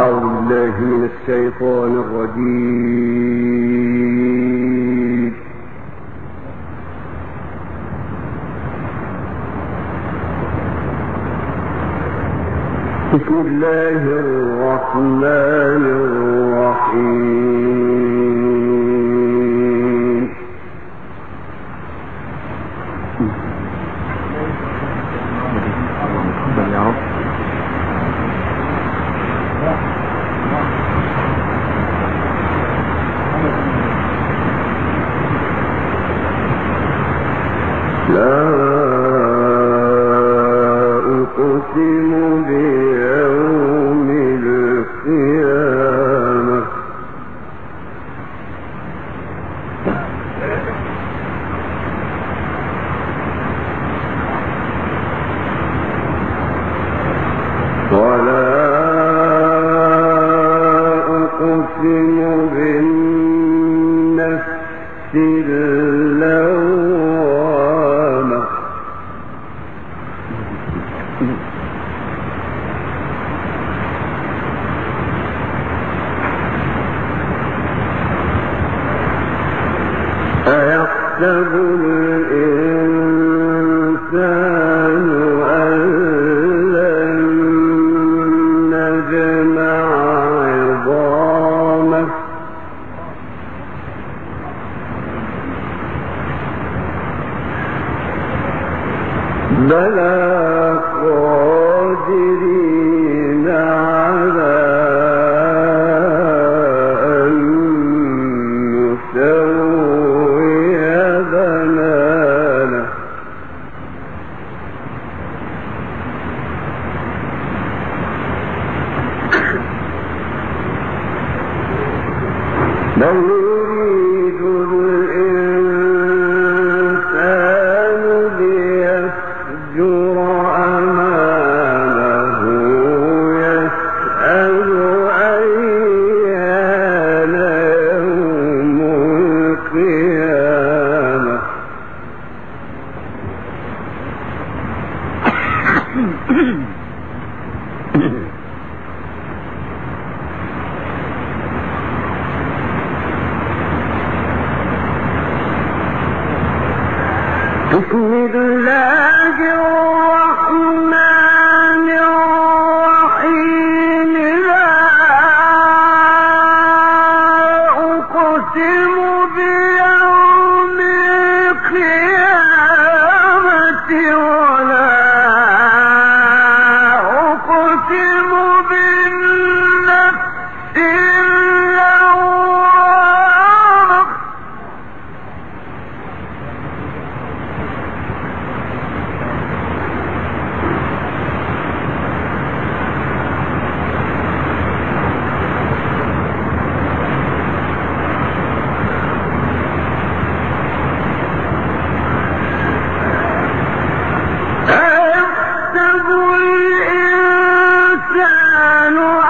أعوذ بالله من الشيطان الرجيم. بسم الله الرحمن الرحيم. لا بہت کشمیر you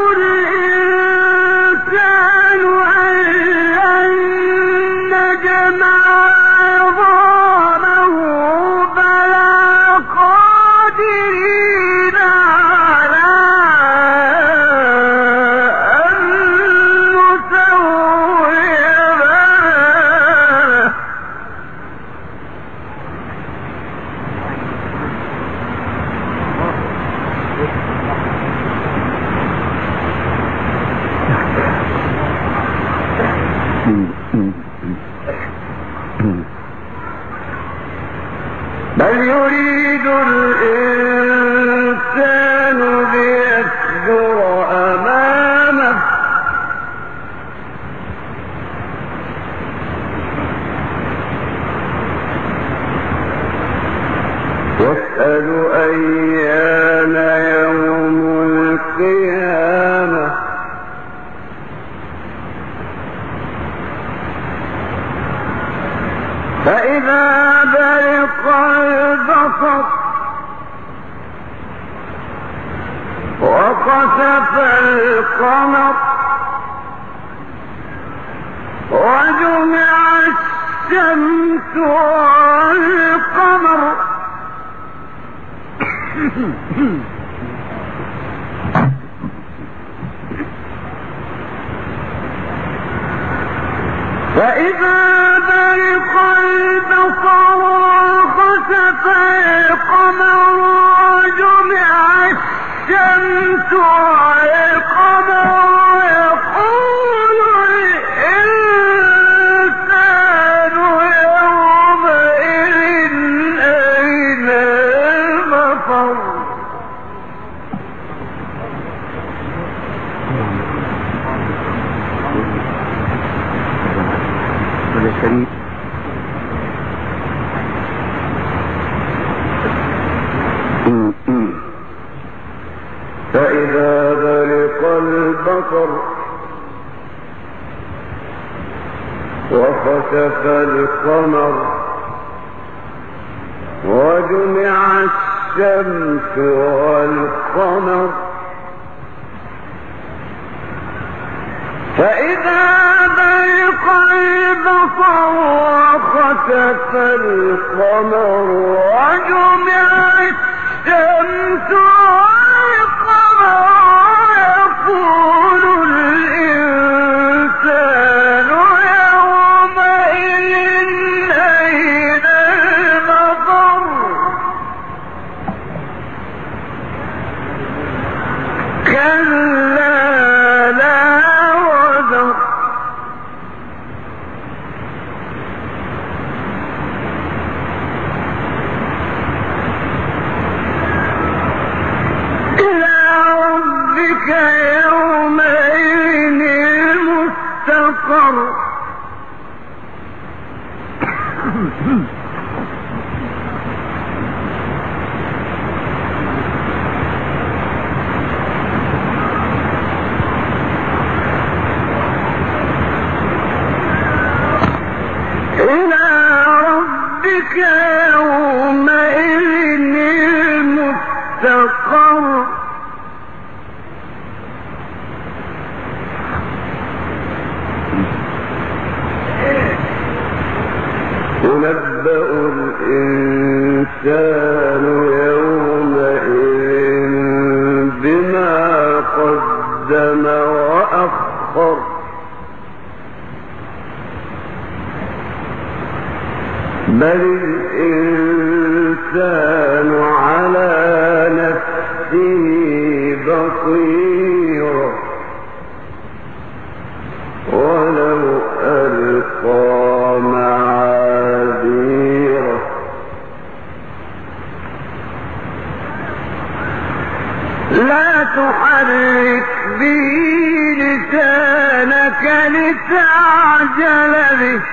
يَقُولُ وَإِذَا شریف۔ فإذا برق البقر وخسف القمر وجمع الشمس والقمر فإذا صراخة في القمر وجميع قدم وأخر. بل الإنسان على تحرك به لسانك لتعجل به.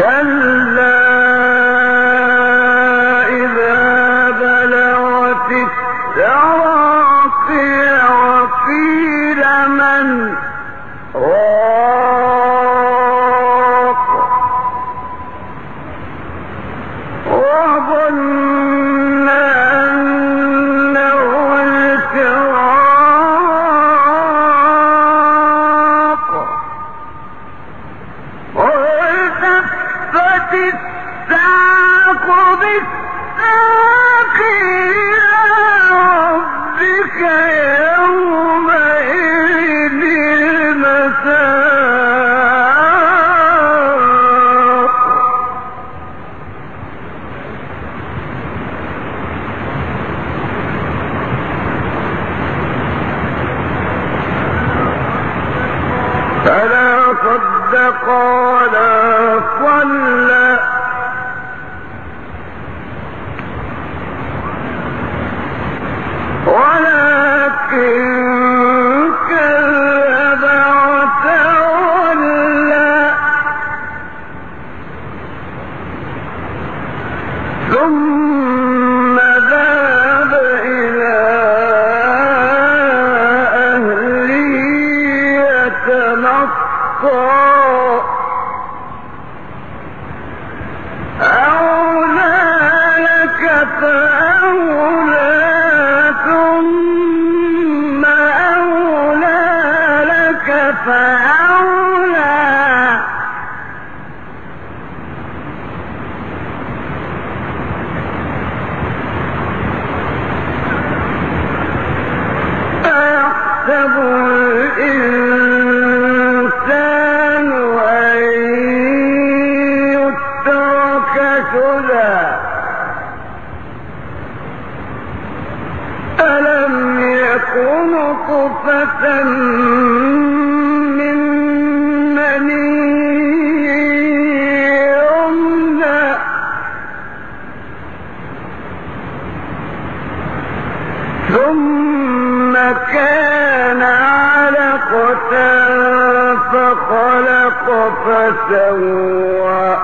كلا الرسل ألم يكن طفة من مني يمنى ثم كان علقة فخلق فسوى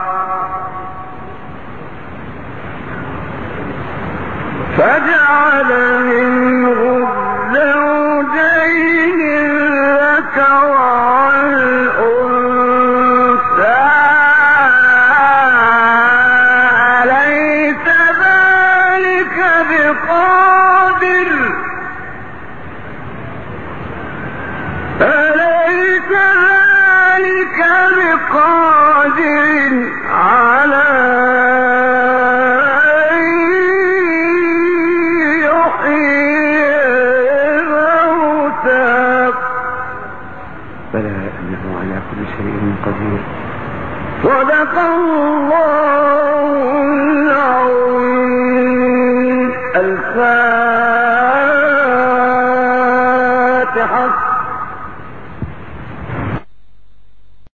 فاجعل منه